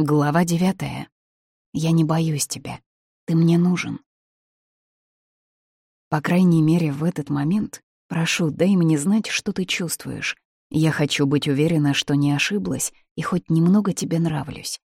Глава девятая. Я не боюсь тебя. Ты мне нужен. По крайней мере, в этот момент, прошу, дай мне знать, что ты чувствуешь. Я хочу быть уверена, что не ошиблась и хоть немного тебе нравлюсь.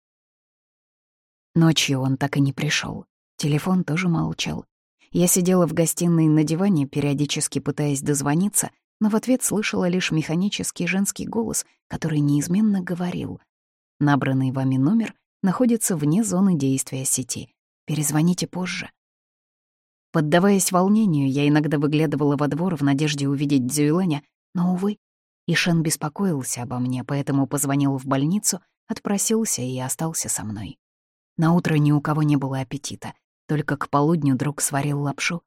Ночью он так и не пришел. Телефон тоже молчал. Я сидела в гостиной на диване, периодически пытаясь дозвониться, но в ответ слышала лишь механический женский голос, который неизменно говорил — Набранный вами номер находится вне зоны действия сети. Перезвоните позже. Поддаваясь волнению, я иногда выглядывала во двор в надежде увидеть Дзюйленя, но, увы, Ишен беспокоился обо мне, поэтому позвонил в больницу, отпросился и остался со мной. На утро ни у кого не было аппетита, только к полудню друг сварил лапшу.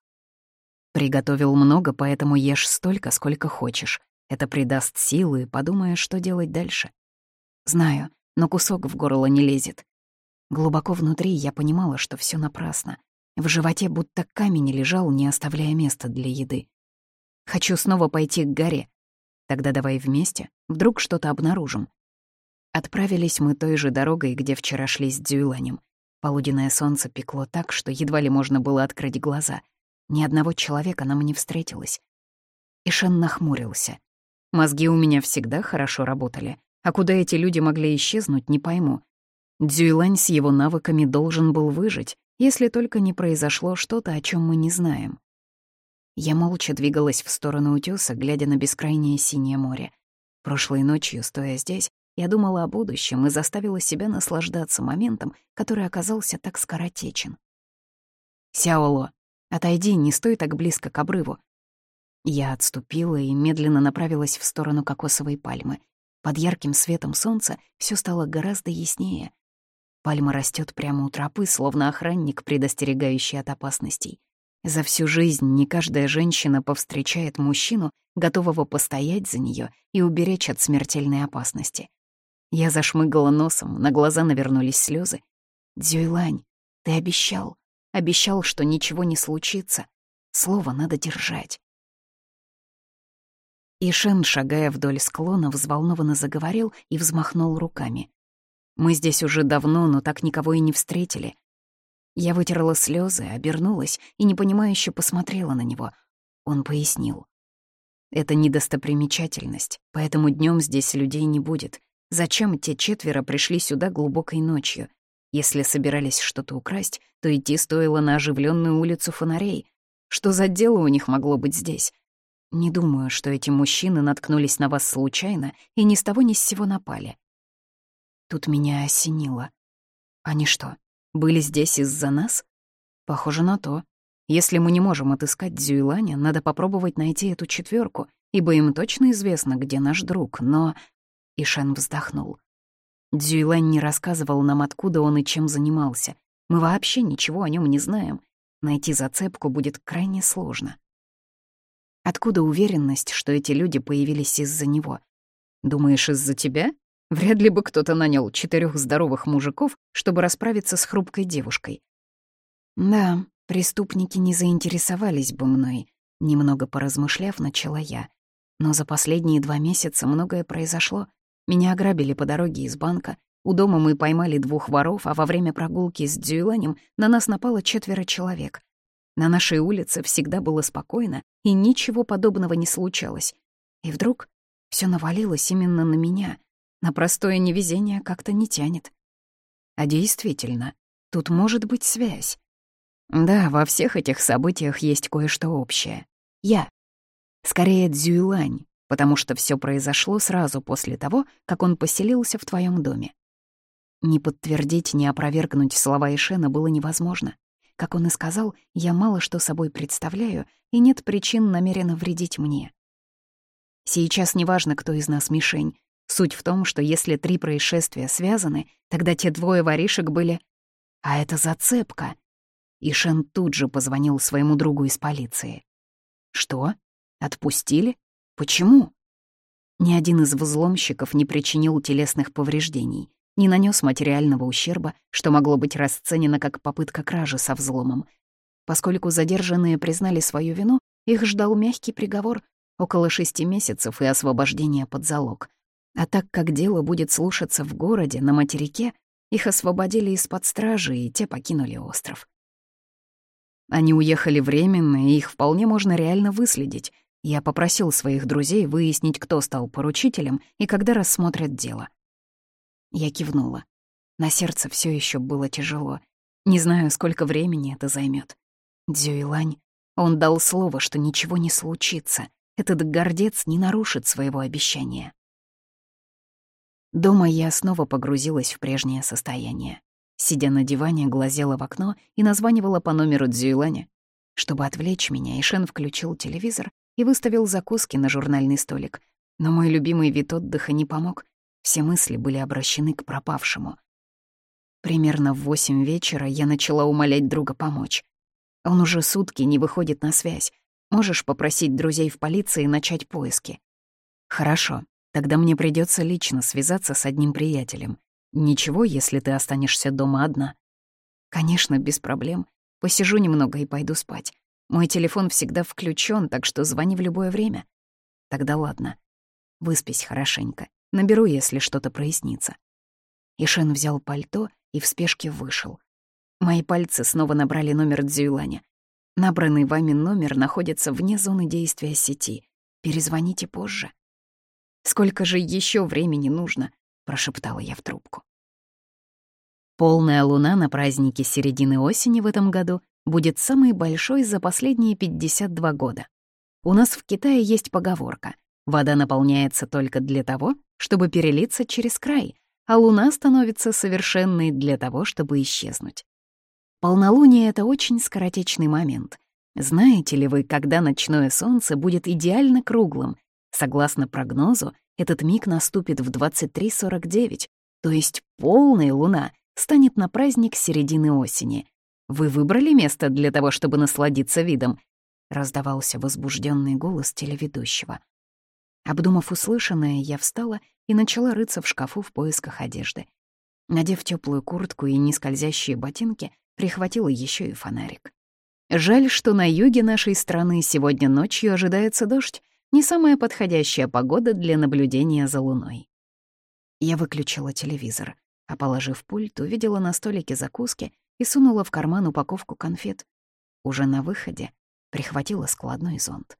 Приготовил много, поэтому ешь столько, сколько хочешь. Это придаст силы, подумая, что делать дальше. Знаю, но кусок в горло не лезет. Глубоко внутри я понимала, что все напрасно. В животе будто камень лежал, не оставляя места для еды. Хочу снова пойти к горе. Тогда давай вместе, вдруг что-то обнаружим. Отправились мы той же дорогой, где вчера шли с Дзюйланем. Полуденное солнце пекло так, что едва ли можно было открыть глаза. Ни одного человека нам не встретилось. Ишен нахмурился. Мозги у меня всегда хорошо работали. А куда эти люди могли исчезнуть, не пойму. Дзюйлань с его навыками должен был выжить, если только не произошло что-то, о чем мы не знаем. Я молча двигалась в сторону утёса, глядя на бескрайнее синее море. Прошлой ночью, стоя здесь, я думала о будущем и заставила себя наслаждаться моментом, который оказался так скоротечен. «Сяоло, отойди, не стой так близко к обрыву». Я отступила и медленно направилась в сторону кокосовой пальмы. Под ярким светом солнца все стало гораздо яснее. Пальма растет прямо у тропы, словно охранник, предостерегающий от опасностей. За всю жизнь не каждая женщина повстречает мужчину, готового постоять за нее и уберечь от смертельной опасности. Я зашмыгала носом, на глаза навернулись слезы. «Дзюйлань, ты обещал, обещал, что ничего не случится. Слово надо держать». И Шен, шагая вдоль склона, взволнованно заговорил и взмахнул руками. «Мы здесь уже давно, но так никого и не встретили». Я вытерла слезы, обернулась и непонимающе посмотрела на него. Он пояснил. «Это недостопримечательность, поэтому днем здесь людей не будет. Зачем те четверо пришли сюда глубокой ночью? Если собирались что-то украсть, то идти стоило на оживленную улицу фонарей. Что за дело у них могло быть здесь? Не думаю, что эти мужчины наткнулись на вас случайно и ни с того ни с сего напали. Тут меня осенило. Они что, были здесь из-за нас? Похоже на то. Если мы не можем отыскать Дзюйланя, надо попробовать найти эту четверку, ибо им точно известно, где наш друг, но... Ишен вздохнул. Дзюйлань не рассказывал нам, откуда он и чем занимался. Мы вообще ничего о нем не знаем. Найти зацепку будет крайне сложно. Откуда уверенность, что эти люди появились из-за него? Думаешь, из-за тебя? Вряд ли бы кто-то нанял четырех здоровых мужиков, чтобы расправиться с хрупкой девушкой. Да, преступники не заинтересовались бы мной, немного поразмышляв, начала я. Но за последние два месяца многое произошло. Меня ограбили по дороге из банка, у дома мы поймали двух воров, а во время прогулки с Дзюйланем на нас напало четверо человек. На нашей улице всегда было спокойно, и ничего подобного не случалось. И вдруг все навалилось именно на меня. На простое невезение как-то не тянет. А действительно, тут может быть связь. Да, во всех этих событиях есть кое-что общее. Я. Скорее, Дзюйлань, потому что все произошло сразу после того, как он поселился в твоем доме. Не подтвердить, не опровергнуть слова Ишена было невозможно. Как он и сказал, я мало что собой представляю, и нет причин намеренно вредить мне. Сейчас неважно, кто из нас мишень. Суть в том, что если три происшествия связаны, тогда те двое воришек были... А это зацепка. И Шен тут же позвонил своему другу из полиции. Что? Отпустили? Почему? Ни один из взломщиков не причинил телесных повреждений не нанес материального ущерба, что могло быть расценено как попытка кражи со взломом. Поскольку задержанные признали свою вину, их ждал мягкий приговор — около шести месяцев и освобождение под залог. А так как дело будет слушаться в городе, на материке, Их освободили из-под стражи, и те покинули остров. Они уехали временно, и их вполне можно реально выследить. Я попросил своих друзей выяснить, кто стал поручителем и когда рассмотрят дело. Я кивнула. На сердце все еще было тяжело. Не знаю, сколько времени это займет. Дзюйлань, он дал слово, что ничего не случится. Этот гордец не нарушит своего обещания. Дома я снова погрузилась в прежнее состояние. Сидя на диване, глазела в окно и названивала по номеру Дзюйланя. Чтобы отвлечь меня, Ишен включил телевизор и выставил закуски на журнальный столик. Но мой любимый вид отдыха не помог. Все мысли были обращены к пропавшему. Примерно в восемь вечера я начала умолять друга помочь. Он уже сутки не выходит на связь. Можешь попросить друзей в полиции начать поиски. Хорошо, тогда мне придется лично связаться с одним приятелем. Ничего, если ты останешься дома одна. Конечно, без проблем. Посижу немного и пойду спать. Мой телефон всегда включен, так что звони в любое время. Тогда ладно. Выспись хорошенько. Наберу, если что-то прояснится. Ишен взял пальто и в спешке вышел. Мои пальцы снова набрали номер Дзюйланя. Набранный вами номер находится вне зоны действия сети. Перезвоните позже. «Сколько же еще времени нужно?» — прошептала я в трубку. Полная луна на празднике середины осени в этом году будет самой большой за последние 52 года. У нас в Китае есть поговорка «Вода наполняется только для того, чтобы перелиться через край, а луна становится совершенной для того, чтобы исчезнуть». Полнолуние — это очень скоротечный момент. Знаете ли вы, когда ночное солнце будет идеально круглым? Согласно прогнозу, этот миг наступит в 23.49, то есть полная луна станет на праздник середины осени. Вы выбрали место для того, чтобы насладиться видом?» — раздавался возбужденный голос телеведущего. Обдумав услышанное, я встала и начала рыться в шкафу в поисках одежды. Надев теплую куртку и нескользящие ботинки, прихватила еще и фонарик. Жаль, что на юге нашей страны сегодня ночью ожидается дождь, не самая подходящая погода для наблюдения за луной. Я выключила телевизор а, положив пульт, увидела на столике закуски и сунула в карман упаковку конфет. Уже на выходе прихватила складной зонт.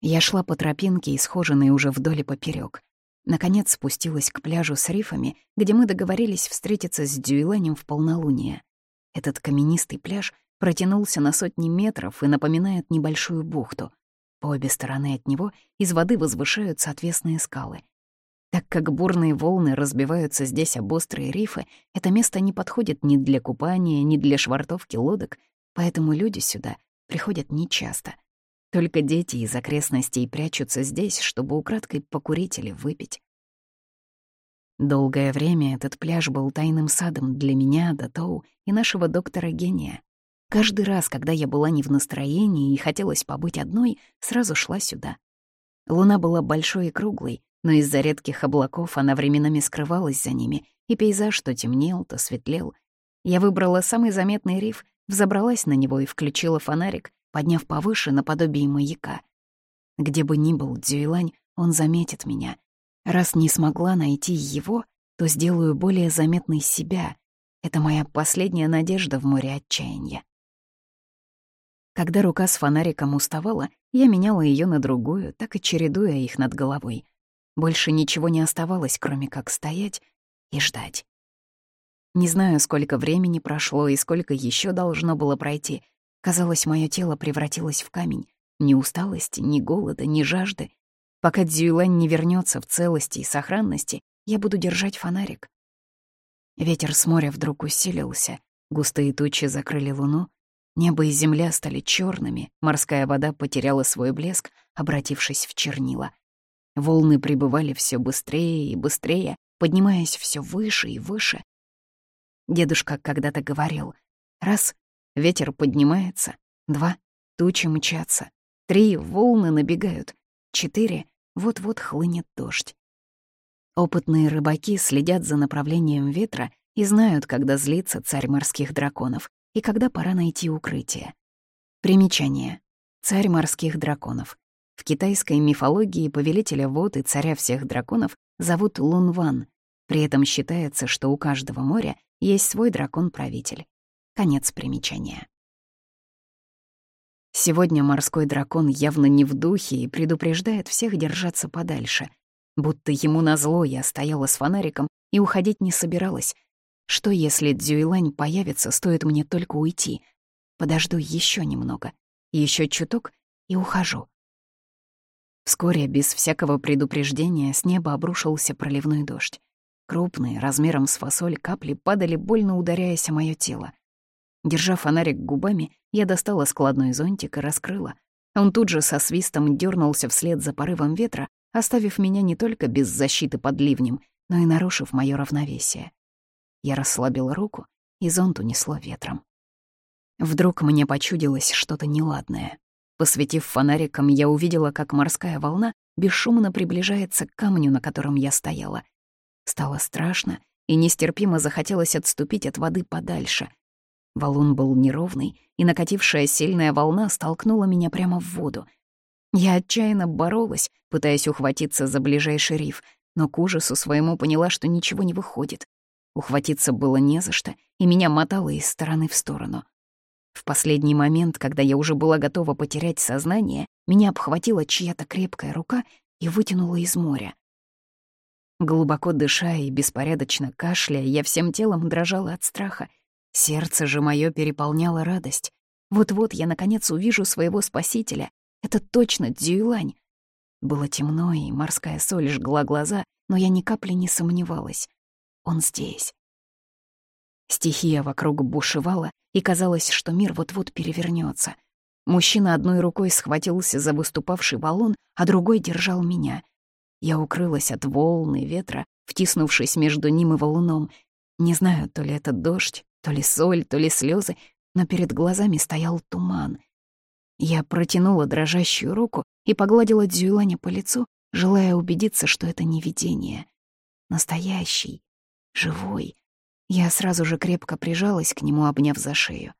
Я шла по тропинке, исхоженной уже вдоль и поперёк. Наконец спустилась к пляжу с рифами, где мы договорились встретиться с Дюйленем в полнолуние. Этот каменистый пляж протянулся на сотни метров и напоминает небольшую бухту. По обе стороны от него из воды возвышаются отвесные скалы. Так как бурные волны разбиваются здесь об острые рифы, это место не подходит ни для купания, ни для швартовки лодок, поэтому люди сюда приходят нечасто. Только дети из окрестностей прячутся здесь, чтобы украдкой покурить или выпить. Долгое время этот пляж был тайным садом для меня, Датоу и нашего доктора-гения. Каждый раз, когда я была не в настроении и хотелось побыть одной, сразу шла сюда. Луна была большой и круглой, но из-за редких облаков она временами скрывалась за ними, и пейзаж то темнел, то светлел. Я выбрала самый заметный риф, взобралась на него и включила фонарик, подняв повыше наподобие маяка. Где бы ни был Дзюйлань, он заметит меня. Раз не смогла найти его, то сделаю более заметной себя. Это моя последняя надежда в море отчаяния. Когда рука с фонариком уставала, я меняла ее на другую, так и чередуя их над головой — больше ничего не оставалось, кроме как стоять и ждать. Не знаю, сколько времени прошло и сколько еще должно было пройти. Казалось, мое тело превратилось в камень. Ни усталости, ни голода, ни жажды. Пока Дзюйлань не вернется в целости и сохранности, я буду держать фонарик. Ветер с моря вдруг усилился, густые тучи закрыли луну, небо и земля стали черными, морская вода потеряла свой блеск, обратившись в чернила. Волны прибывали все быстрее и быстрее, поднимаясь все выше и выше. Дедушка когда-то говорил, раз — ветер поднимается, два — тучи мчатся, три — волны набегают, четыре — вот-вот хлынет дождь. Опытные рыбаки следят за направлением ветра и знают, когда злится царь морских драконов и когда пора найти укрытие. Примечание. Царь морских драконов. В китайской мифологии повелителя вод и царя всех драконов зовут Лунван. При этом считается, что у каждого моря есть свой дракон-правитель. Конец примечания. Сегодня морской дракон явно не в духе и предупреждает всех держаться подальше. Будто ему назло я стояла с фонариком и уходить не собиралась. Что если Дзюйлань появится, стоит мне только уйти? Подожду еще немного, еще чуток и ухожу. Вскоре, без всякого предупреждения, с неба обрушился проливной дождь. Крупные, размером с фасоль, капли падали, больно ударяясь о моё тело. Держа фонарик губами, я достала складной зонтик и раскрыла. Он тут же со свистом дернулся вслед за порывом ветра, оставив меня не только без защиты под ливнем, но и нарушив моё равновесие. Я расслабила руку, и зонт унесло ветром. Вдруг мне почудилось что-то неладное. Посветив фонариком, я увидела, как морская волна бесшумно приближается к камню, на котором я стояла. Стало страшно, и нестерпимо захотелось отступить от воды подальше. Валун был неровный, и накатившая сильная волна столкнула меня прямо в воду. Я отчаянно боролась, пытаясь ухватиться за ближайший риф, но к ужасу своему поняла, что ничего не выходит. Ухватиться было не за что, и меня мотало из стороны в сторону. В последний момент, когда я уже была готова потерять сознание, меня обхватила чья-то крепкая рука и вытянула из моря. Глубоко дыша и беспорядочно кашляя, я всем телом дрожала от страха. Сердце же мое переполняло радость. Вот-вот я, наконец, увижу своего спасителя. Это точно Дзюйлань. Было темно, и морская соль жгла глаза, но я ни капли не сомневалась. Он здесь. Стихия вокруг бушевала, и казалось, что мир вот-вот перевернется. Мужчина одной рукой схватился за выступавший валун, а другой держал меня. Я укрылась от волн и ветра, втиснувшись между ним и валуном. Не знаю, то ли это дождь, то ли соль, то ли слезы, но перед глазами стоял туман. Я протянула дрожащую руку и погладила Дзюйланя по лицу, желая убедиться, что это не видение. Настоящий, живой, я сразу же крепко прижалась к нему, обняв за шею.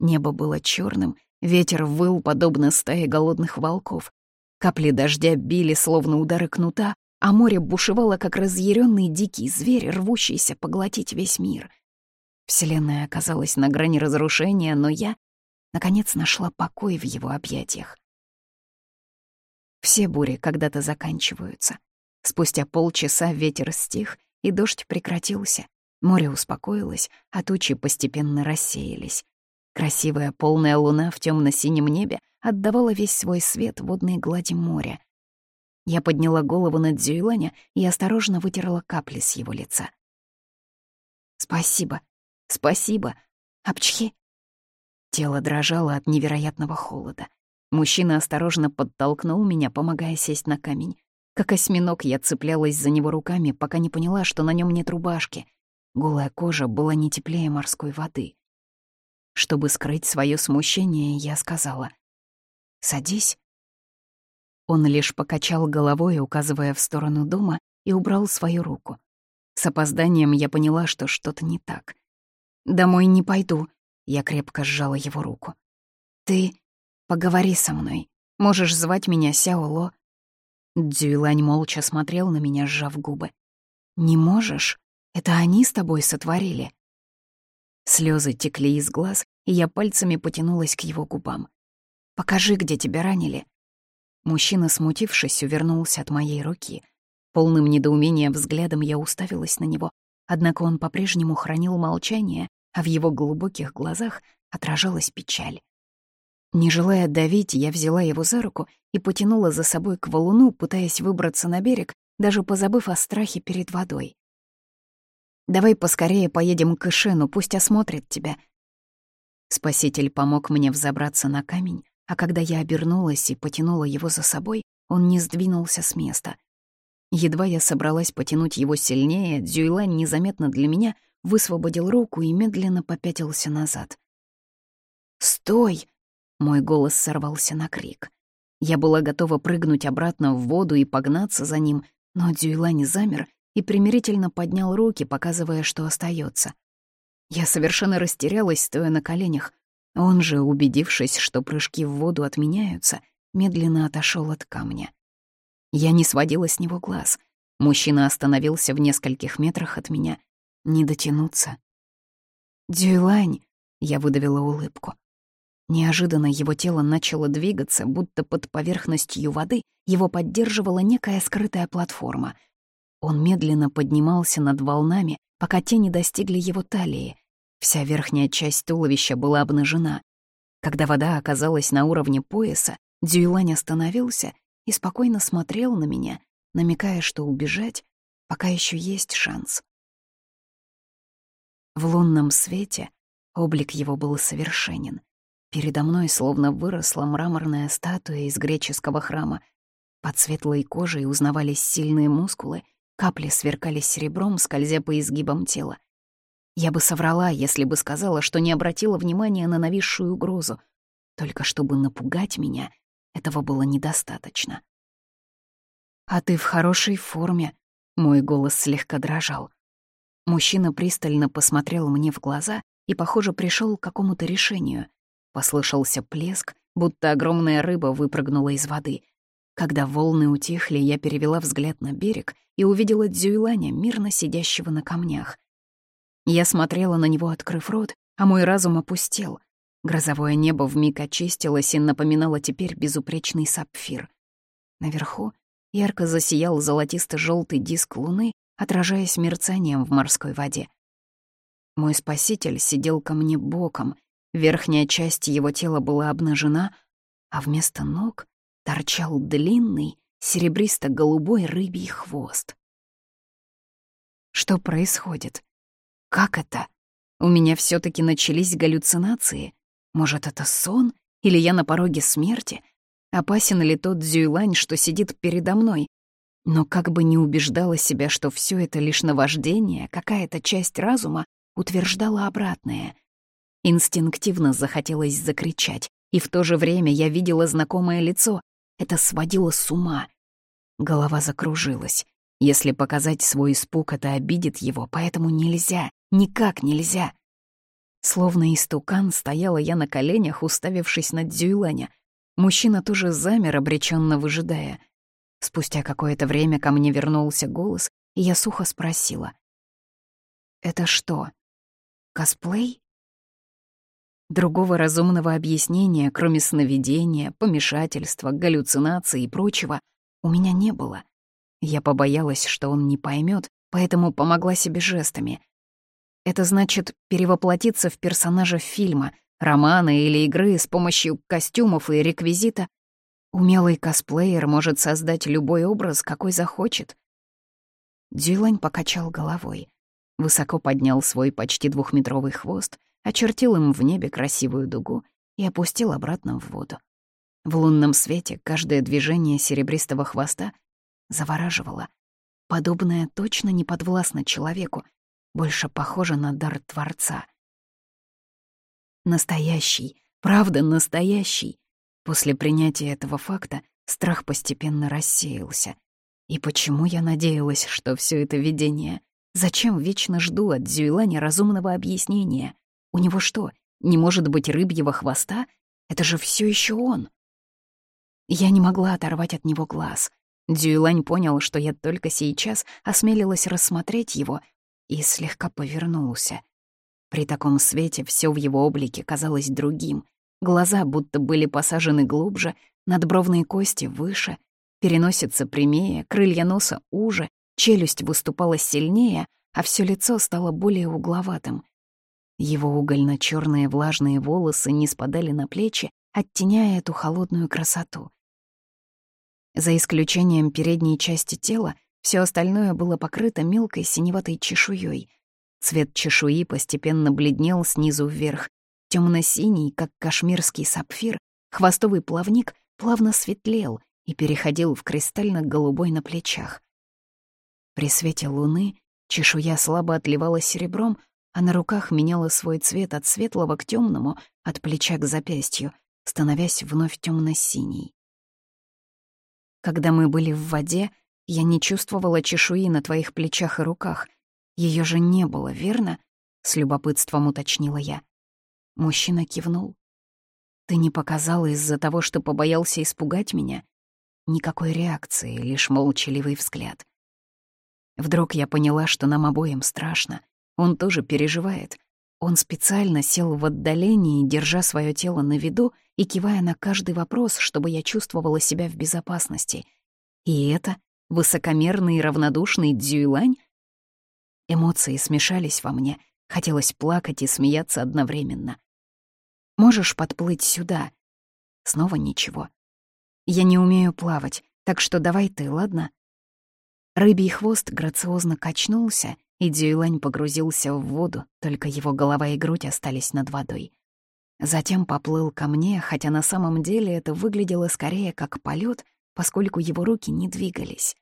Небо было черным, ветер выл, подобно стае голодных волков. Капли дождя били, словно удары кнута, а море бушевало, как разъяренный дикий зверь, рвущийся поглотить весь мир. Вселенная оказалась на грани разрушения, но я, наконец, нашла покой в его объятиях. Все бури когда-то заканчиваются. Спустя полчаса ветер стих, и дождь прекратился. Море успокоилось, а тучи постепенно рассеялись. Красивая полная луна в темно синем небе отдавала весь свой свет водной глади моря. Я подняла голову над Дзюйланя и осторожно вытерла капли с его лица. «Спасибо, спасибо, Апчхи!» Тело дрожало от невероятного холода. Мужчина осторожно подтолкнул меня, помогая сесть на камень. Как осьминог я цеплялась за него руками, пока не поняла, что на нем нет рубашки. Голая кожа была не теплее морской воды. Чтобы скрыть свое смущение, я сказала «Садись». Он лишь покачал головой, указывая в сторону дома, и убрал свою руку. С опозданием я поняла, что что-то не так. «Домой не пойду», — я крепко сжала его руку. «Ты поговори со мной. Можешь звать меня Сяоло, Дзюйлань молча смотрел на меня, сжав губы. «Не можешь? Это они с тобой сотворили?» Слезы текли из глаз, и я пальцами потянулась к его губам. «Покажи, где тебя ранили». Мужчина, смутившись, увернулся от моей руки. Полным недоумения взглядом я уставилась на него, однако он по-прежнему хранил молчание, а в его глубоких глазах отражалась печаль. Не желая давить, я взяла его за руку и потянула за собой к валуну, пытаясь выбраться на берег, даже позабыв о страхе перед водой. «Давай поскорее поедем к Ишену, пусть осмотрит тебя». Спаситель помог мне взобраться на камень, а когда я обернулась и потянула его за собой, он не сдвинулся с места. Едва я собралась потянуть его сильнее, Дзюйлань незаметно для меня высвободил руку и медленно попятился назад. «Стой!» Мой голос сорвался на крик. Я была готова прыгнуть обратно в воду и погнаться за ним, но Дюйлань замер и примирительно поднял руки, показывая, что остается. Я совершенно растерялась, стоя на коленях. Он же, убедившись, что прыжки в воду отменяются, медленно отошел от камня. Я не сводила с него глаз. Мужчина остановился в нескольких метрах от меня. Не дотянуться. «Дюйлань!» — я выдавила улыбку. Неожиданно его тело начало двигаться, будто под поверхностью воды его поддерживала некая скрытая платформа. Он медленно поднимался над волнами, пока те не достигли его талии. Вся верхняя часть туловища была обнажена. Когда вода оказалась на уровне пояса, Дюйлань остановился и спокойно смотрел на меня, намекая, что убежать пока еще есть шанс. В лунном свете облик его был совершенен. Передо мной словно выросла мраморная статуя из греческого храма. Под светлой кожей узнавались сильные мускулы, капли сверкали серебром, скользя по изгибам тела. Я бы соврала, если бы сказала, что не обратила внимания на нависшую угрозу. Только чтобы напугать меня, этого было недостаточно. «А ты в хорошей форме», — мой голос слегка дрожал. Мужчина пристально посмотрел мне в глаза и, похоже, пришел к какому-то решению. Послышался плеск, будто огромная рыба выпрыгнула из воды. Когда волны утихли, я перевела взгляд на берег и увидела Дзюйланя, мирно сидящего на камнях. Я смотрела на него, открыв рот, а мой разум опустел. Грозовое небо вмиг очистилось и напоминало теперь безупречный сапфир. Наверху ярко засиял золотисто желтый диск луны, отражаясь мерцанием в морской воде. Мой спаситель сидел ко мне боком, верхняя часть его тела была обнажена, а вместо ног торчал длинный, серебристо-голубой рыбий хвост. Что происходит? Как это? У меня все таки начались галлюцинации? Может, это сон? Или я на пороге смерти? Опасен ли тот Зюйлань, что сидит передо мной? Но как бы не убеждала себя, что все это лишь наваждение, какая-то часть разума утверждала обратное. Инстинктивно захотелось закричать, и в то же время я видела знакомое лицо. Это сводило с ума. Голова закружилась. Если показать свой испуг, это обидит его, поэтому нельзя, никак нельзя. Словно истукан стояла я на коленях, уставившись на Дзюйланя. Мужчина тоже замер, обреченно выжидая. Спустя какое-то время ко мне вернулся голос, и я сухо спросила. «Это что, косплей?» Другого разумного объяснения, кроме сновидения, помешательства, галлюцинаций и прочего, у меня не было. Я побоялась, что он не поймет, поэтому помогла себе жестами. Это значит перевоплотиться в персонажа фильма, романа или игры с помощью костюмов и реквизита Умелый косплеер может создать любой образ, какой захочет. Дюлань покачал головой, высоко поднял свой почти двухметровый хвост, очертил им в небе красивую дугу и опустил обратно в воду. В лунном свете каждое движение серебристого хвоста завораживало. Подобное точно не подвластно человеку, больше похоже на дар Творца. Настоящий, правда настоящий. После принятия этого факта страх постепенно рассеялся. И почему я надеялась, что все это видение? Зачем вечно жду от Зюйлани разумного объяснения? У него что, не может быть рыбьего хвоста? Это же все еще он. Я не могла оторвать от него глаз. Дюйлань понял, что я только сейчас осмелилась рассмотреть его и слегка повернулся. При таком свете все в его облике казалось другим, Глаза будто были посажены глубже, надбровные кости выше, переносица прямее, крылья носа уже, челюсть выступала сильнее, а все лицо стало более угловатым. Его угольно черные влажные волосы не спадали на плечи, оттеняя эту холодную красоту. За исключением передней части тела, все остальное было покрыто мелкой синеватой чешуей. Цвет чешуи постепенно бледнел снизу вверх, Темно-синий, как кашмирский сапфир, хвостовый плавник плавно светлел и переходил в кристально-голубой на плечах. При свете луны чешуя слабо отливала серебром, а на руках меняла свой цвет от светлого к темному, от плеча к запястью, становясь вновь темно-синей. Когда мы были в воде, я не чувствовала чешуи на твоих плечах и руках. Ее же не было, верно? С любопытством уточнила я. Мужчина кивнул. «Ты не показал из-за того, что побоялся испугать меня?» Никакой реакции, лишь молчаливый взгляд. Вдруг я поняла, что нам обоим страшно. Он тоже переживает. Он специально сел в отдалении, держа свое тело на виду и кивая на каждый вопрос, чтобы я чувствовала себя в безопасности. И это высокомерный и равнодушный Дзюйлань? Эмоции смешались во мне. Хотелось плакать и смеяться одновременно. «Можешь подплыть сюда?» Снова ничего. «Я не умею плавать, так что давай ты, ладно?» Рыбий хвост грациозно качнулся, и Дюйлань погрузился в воду, только его голова и грудь остались над водой. Затем поплыл ко мне, хотя на самом деле это выглядело скорее как полет, поскольку его руки не двигались.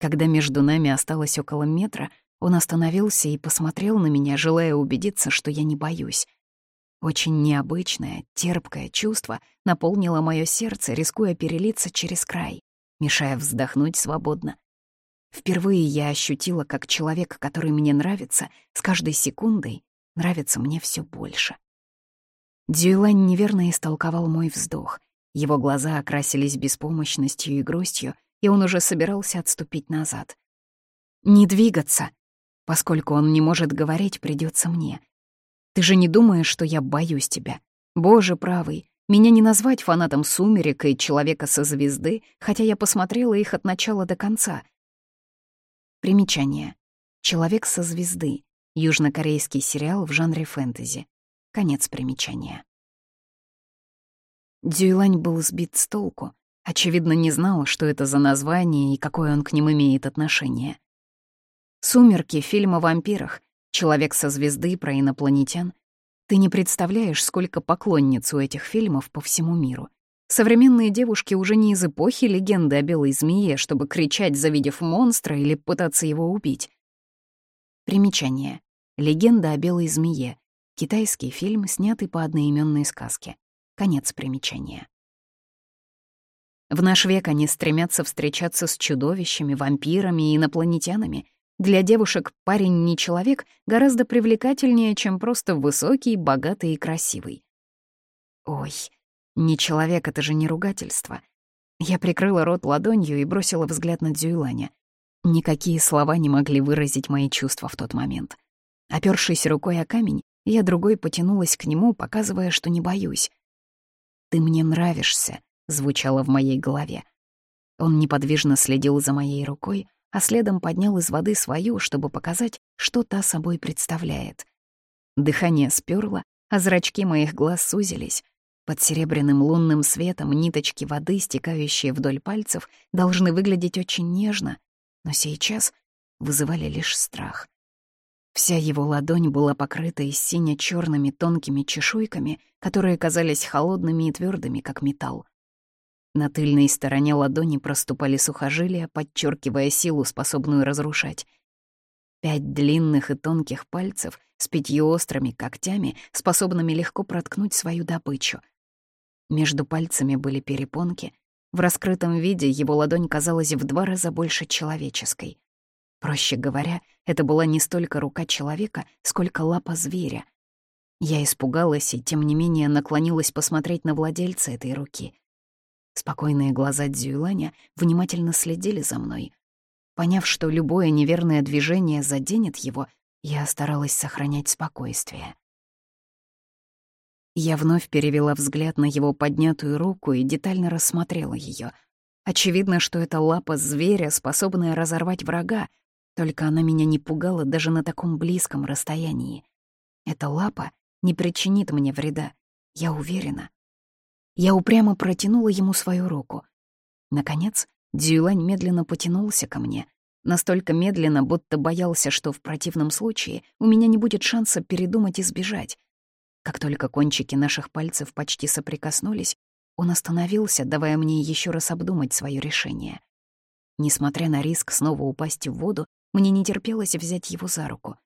Когда между нами осталось около метра, он остановился и посмотрел на меня, желая убедиться, что я не боюсь. Очень необычное, терпкое чувство наполнило мое сердце, рискуя перелиться через край, мешая вздохнуть свободно. Впервые я ощутила, как человек, который мне нравится, с каждой секундой нравится мне все больше. Дюйлань неверно истолковал мой вздох. Его глаза окрасились беспомощностью и грустью, и он уже собирался отступить назад. «Не двигаться!» Поскольку он не может говорить, придется мне. Ты же не думаешь, что я боюсь тебя? Боже правый, меня не назвать фанатом «Сумерек» и «Человека со звезды», хотя я посмотрела их от начала до конца. Примечание. «Человек со звезды» — южнокорейский сериал в жанре фэнтези. Конец примечания. Дюйлань был сбит с толку. Очевидно, не знал, что это за название и какое он к ним имеет отношение. «Сумерки» — фильм о вампирах, «Человек со звезды» про инопланетян. Ты не представляешь, сколько поклонниц у этих фильмов по всему миру. Современные девушки уже не из эпохи легенды о белой змее, чтобы кричать, завидев монстра или пытаться его убить. Примечание. Легенда о белой змее. Китайский фильм, снятый по одноименной сказке. Конец примечания. В наш век они стремятся встречаться с чудовищами, вампирами и инопланетянами. Для девушек парень не человек гораздо привлекательнее, чем просто высокий, богатый и красивый. Ой, не человек — это же не ругательство. Я прикрыла рот ладонью и бросила взгляд на Дзюйланя. Никакие слова не могли выразить мои чувства в тот момент. Опёршись рукой о камень, я другой потянулась к нему, показывая, что не боюсь. «Ты мне нравишься», — звучало в моей голове. Он неподвижно следил за моей рукой, а следом поднял из воды свою, чтобы показать, что та собой представляет. Дыхание спёрло, а зрачки моих глаз сузились. Под серебряным лунным светом ниточки воды, стекающие вдоль пальцев, должны выглядеть очень нежно, но сейчас вызывали лишь страх. Вся его ладонь была покрыта и сине черными тонкими чешуйками, которые казались холодными и твердыми, как металл. На тыльной стороне ладони проступали сухожилия, подчеркивая силу, способную разрушать. Пять длинных и тонких пальцев с пятью острыми когтями, способными легко проткнуть свою добычу. Между пальцами были перепонки. В раскрытом виде его ладонь казалась в два раза больше человеческой. Проще говоря, это была не столько рука человека, сколько лапа зверя. Я испугалась и, тем не менее, наклонилась посмотреть на владельца этой руки. Спокойные глаза Дзюйланя внимательно следили за мной. Поняв, что любое неверное движение заденет его, я старалась сохранять спокойствие. Я вновь перевела взгляд на его поднятую руку и детально рассмотрела ее. Очевидно, что это лапа зверя, способная разорвать врага, только она меня не пугала даже на таком близком расстоянии. Эта лапа не причинит мне вреда, я уверена. Я упрямо протянула ему свою руку. Наконец, Дзюлань медленно потянулся ко мне, настолько медленно, будто боялся, что в противном случае у меня не будет шанса передумать и сбежать. Как только кончики наших пальцев почти соприкоснулись, он остановился, давая мне еще раз обдумать свое решение. Несмотря на риск снова упасть в воду, мне не терпелось взять его за руку.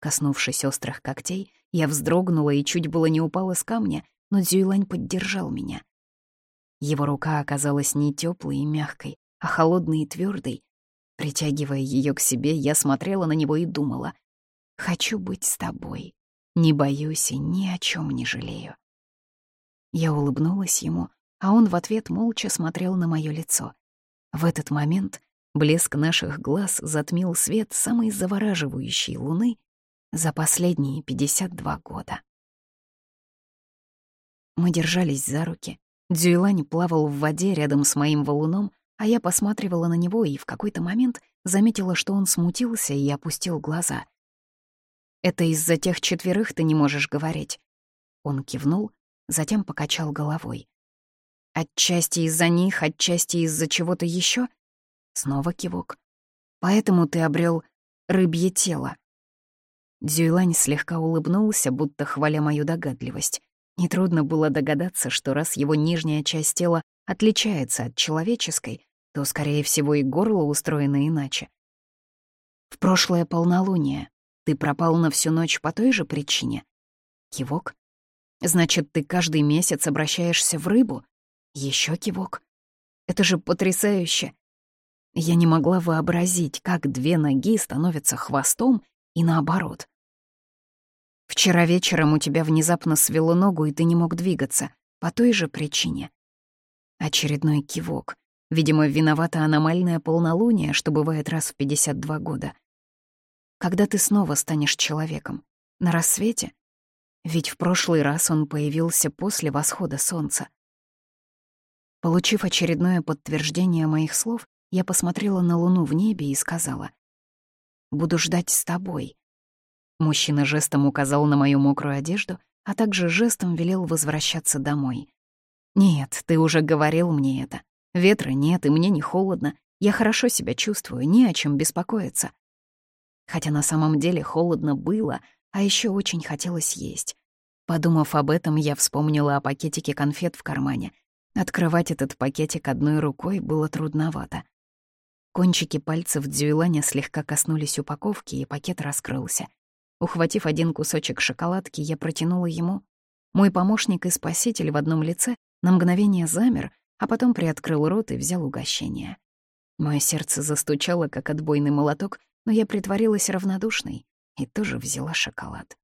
Коснувшись острых когтей, я вздрогнула и чуть было не упала с камня, но Дзюйлань поддержал меня. Его рука оказалась не теплой и мягкой, а холодной и твердой. Притягивая ее к себе, я смотрела на него и думала, «Хочу быть с тобой, не боюсь и ни о чем не жалею». Я улыбнулась ему, а он в ответ молча смотрел на мое лицо. В этот момент блеск наших глаз затмил свет самой завораживающей луны за последние 52 года. Мы держались за руки. Дзюйлань плавал в воде рядом с моим валуном, а я посматривала на него и в какой-то момент заметила, что он смутился и опустил глаза. «Это из-за тех четверых ты не можешь говорить?» Он кивнул, затем покачал головой. «Отчасти из-за них, отчасти из-за чего-то еще? Снова кивок. «Поэтому ты обрел рыбье тело». Дзюйлань слегка улыбнулся, будто хваля мою догадливость. Нетрудно было догадаться, что раз его нижняя часть тела отличается от человеческой, то, скорее всего, и горло устроено иначе. В прошлое полнолуние ты пропал на всю ночь по той же причине? Кивок. Значит, ты каждый месяц обращаешься в рыбу? Еще кивок. Это же потрясающе. Я не могла вообразить, как две ноги становятся хвостом и наоборот. Вчера вечером у тебя внезапно свело ногу, и ты не мог двигаться. По той же причине. Очередной кивок. Видимо, виновата аномальное полнолуние, что бывает раз в 52 года. Когда ты снова станешь человеком? На рассвете? Ведь в прошлый раз он появился после восхода солнца. Получив очередное подтверждение моих слов, я посмотрела на луну в небе и сказала, «Буду ждать с тобой. Мужчина жестом указал на мою мокрую одежду, а также жестом велел возвращаться домой. «Нет, ты уже говорил мне это. Ветра нет, и мне не холодно. Я хорошо себя чувствую, не о чем беспокоиться». Хотя на самом деле холодно было, а еще очень хотелось есть. Подумав об этом, я вспомнила о пакетике конфет в кармане. Открывать этот пакетик одной рукой было трудновато. Кончики пальцев Дзюйланя слегка коснулись упаковки, и пакет раскрылся. Ухватив один кусочек шоколадки, я протянула ему. Мой помощник и спаситель в одном лице на мгновение замер, а потом приоткрыл рот и взял угощение. Мое сердце застучало, как отбойный молоток, но я притворилась равнодушной и тоже взяла шоколад.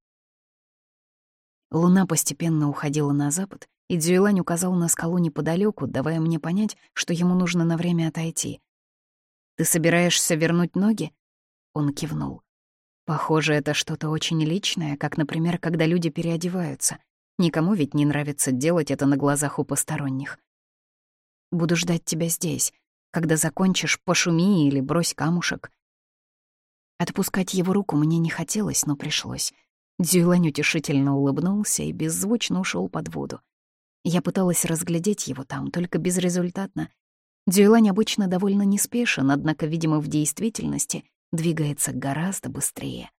Луна постепенно уходила на запад, и Дзюйлань указал на скалу неподалеку, давая мне понять, что ему нужно на время отойти. «Ты собираешься вернуть ноги?» Он кивнул. Похоже, это что-то очень личное, как, например, когда люди переодеваются. Никому ведь не нравится делать это на глазах у посторонних. Буду ждать тебя здесь. Когда закончишь, пошуми или брось камушек. Отпускать его руку мне не хотелось, но пришлось. Дзюйлань утешительно улыбнулся и беззвучно ушел под воду. Я пыталась разглядеть его там, только безрезультатно. Дзюйлань обычно довольно неспешен, однако, видимо, в действительности двигается гораздо быстрее.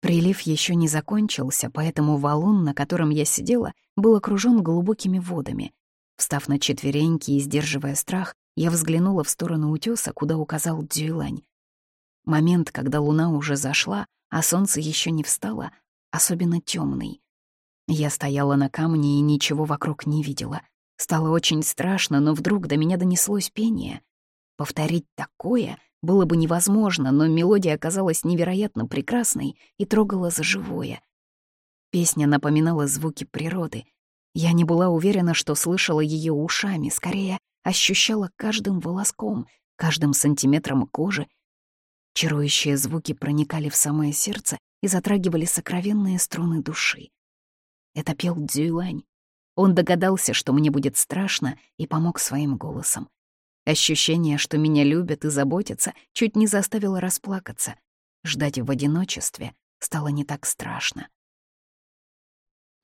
Прилив еще не закончился, поэтому валун, на котором я сидела, был окружен глубокими водами. Встав на четвереньки и сдерживая страх, я взглянула в сторону утеса, куда указал Дзюйлань. Момент, когда луна уже зашла, а солнце еще не встало, особенно темный. Я стояла на камне и ничего вокруг не видела. Стало очень страшно, но вдруг до меня донеслось пение. Повторить такое было бы невозможно, но мелодия оказалась невероятно прекрасной и трогала за живое. Песня напоминала звуки природы. Я не была уверена, что слышала ее ушами, скорее ощущала каждым волоском, каждым сантиметром кожи. Чарующие звуки проникали в самое сердце и затрагивали сокровенные струны души. Это пел Дзюйлань. Он догадался, что мне будет страшно, и помог своим голосом. Ощущение, что меня любят и заботятся, чуть не заставило расплакаться. Ждать в одиночестве стало не так страшно.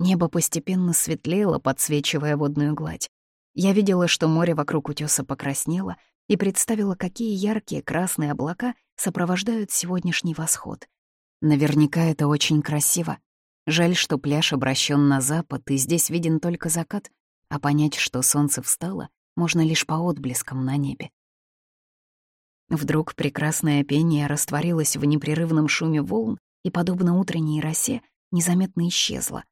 Небо постепенно светлело, подсвечивая водную гладь. Я видела, что море вокруг утёса покраснело, и представила, какие яркие красные облака сопровождают сегодняшний восход. Наверняка это очень красиво. Жаль, что пляж обращен на запад, и здесь виден только закат, а понять, что солнце встало, можно лишь по отблескам на небе. Вдруг прекрасное пение растворилось в непрерывном шуме волн и, подобно утренней росе, незаметно исчезло.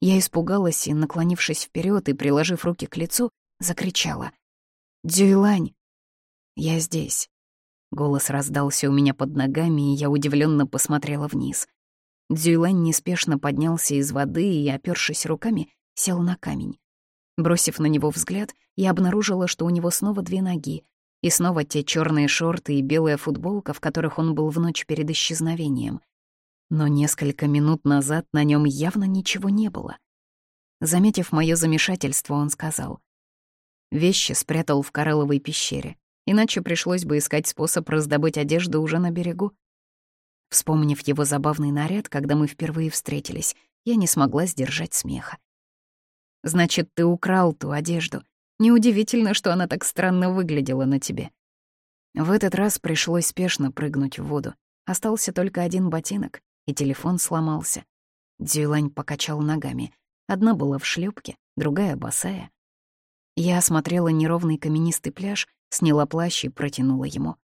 Я испугалась и, наклонившись вперед и приложив руки к лицу, закричала. «Дюйлань!» «Я здесь!» Голос раздался у меня под ногами, и я удивленно посмотрела вниз. Дзюйлань неспешно поднялся из воды и, опёршись руками, сел на камень. Бросив на него взгляд, я обнаружила, что у него снова две ноги. и снова те черные шорты и белая футболка, в которых он был в ночь перед исчезновением. Но несколько минут назад на нем явно ничего не было. Заметив мое замешательство, он сказал. Вещи спрятал в коралловой пещере, иначе пришлось бы искать способ раздобыть одежду уже на берегу. Вспомнив его забавный наряд, когда мы впервые встретились, я не смогла сдержать смеха. «Значит, ты украл ту одежду. Неудивительно, что она так странно выглядела на тебе». В этот раз пришлось спешно прыгнуть в воду. Остался только один ботинок, и телефон сломался. Дзюлань покачал ногами. Одна была в шлюпке, другая — босая. Я осмотрела неровный каменистый пляж, сняла плащ и протянула ему.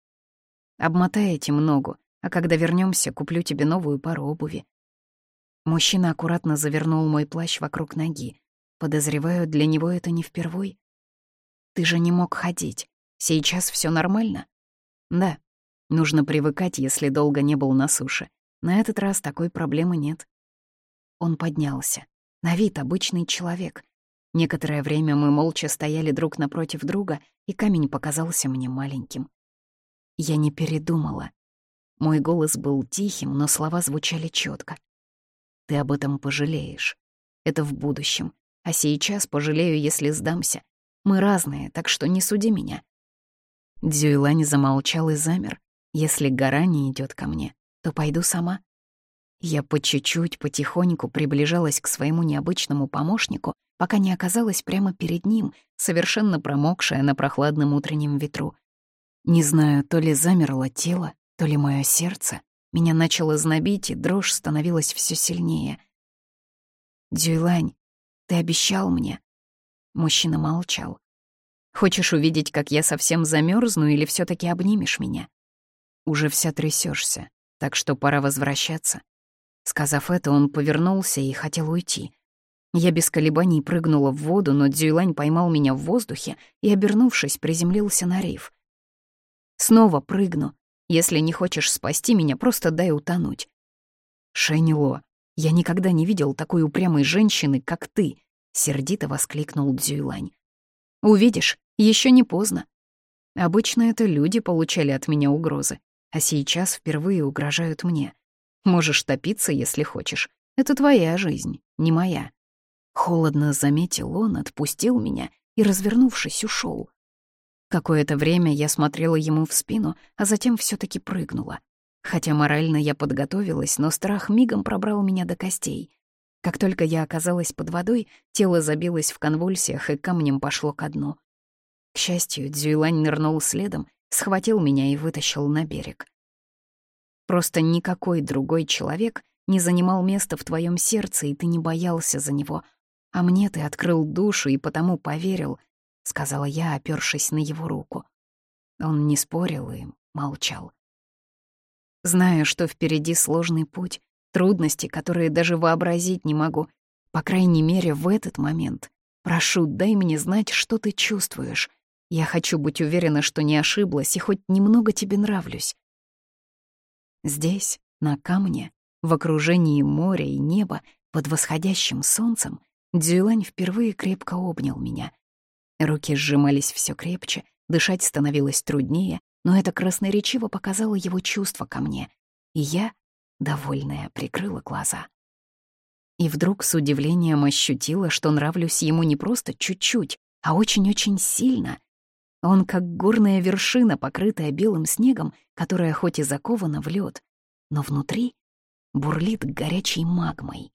«Обмотай этим ногу, а когда вернемся, куплю тебе новую пару обуви». Мужчина аккуратно завернул мой плащ вокруг ноги. Подозреваю, для него это не впервой. «Ты же не мог ходить. Сейчас все нормально?» «Да. Нужно привыкать, если долго не был на суше. На этот раз такой проблемы нет». Он поднялся. На вид обычный человек, Некоторое время мы молча стояли друг напротив друга, и камень показался мне маленьким. Я не передумала. Мой голос был тихим, но слова звучали четко. Ты об этом пожалеешь. Это в будущем. А сейчас пожалею, если сдамся. Мы разные, так что не суди меня. Дзюйлань замолчал и замер. Если гора не идет ко мне, то пойду сама. Я по чуть-чуть, потихоньку приближалась к своему необычному помощнику, пока не оказалась прямо перед ним, совершенно промокшая на прохладном утреннем ветру. Не знаю, то ли замерло тело, то ли мое сердце. Меня начало знобить, и дрожь становилась все сильнее. «Дюйлань, ты обещал мне?» Мужчина молчал. «Хочешь увидеть, как я совсем замерзну, или все таки обнимешь меня?» «Уже вся трясешься, так что пора возвращаться». Сказав это, он повернулся и хотел уйти. Я без колебаний прыгнула в воду, но Дзюйлань поймал меня в воздухе и, обернувшись, приземлился на риф. «Снова прыгну. Если не хочешь спасти меня, просто дай утонуть». «Шэнило, я никогда не видел такой упрямой женщины, как ты», — сердито воскликнул Дзюйлань. «Увидишь, еще не поздно. Обычно это люди получали от меня угрозы, а сейчас впервые угрожают мне. Можешь топиться, если хочешь. Это твоя жизнь, не моя». Холодно заметил он, отпустил меня и, развернувшись, ушел. Какое-то время я смотрела ему в спину, а затем все таки прыгнула. Хотя морально я подготовилась, но страх мигом пробрал меня до костей. Как только я оказалась под водой, тело забилось в конвульсиях и камнем пошло ко дну. К счастью, Дзюйлань нырнул следом, схватил меня и вытащил на берег. Просто никакой другой человек не занимал места в твоем сердце, и ты не боялся за него, «А мне ты открыл душу и потому поверил», — сказала я, опёршись на его руку. Он не спорил и молчал. Знаю, что впереди сложный путь, трудности, которые даже вообразить не могу, по крайней мере, в этот момент. Прошу, дай мне знать, что ты чувствуешь. Я хочу быть уверена, что не ошиблась и хоть немного тебе нравлюсь. Здесь, на камне, в окружении моря и неба, под восходящим солнцем, Дзюлань впервые крепко обнял меня. Руки сжимались все крепче, дышать становилось труднее, но это красноречиво показало его чувство ко мне, и я, довольная, прикрыла глаза. И вдруг с удивлением ощутила, что нравлюсь ему не просто чуть-чуть, а очень-очень сильно. Он как горная вершина, покрытая белым снегом, которая хоть и закована в лед, но внутри бурлит горячей магмой.